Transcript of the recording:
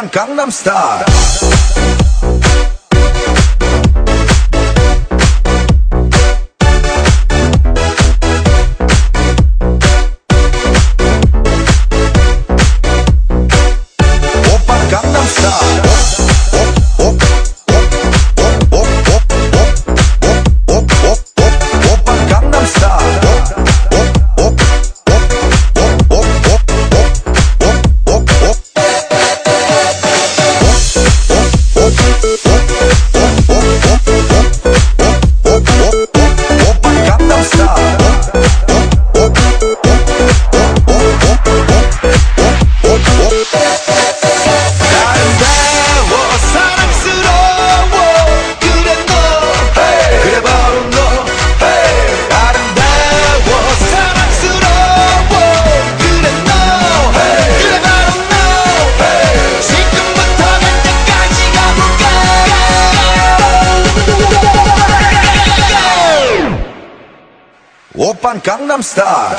오빤 Gangnam Style.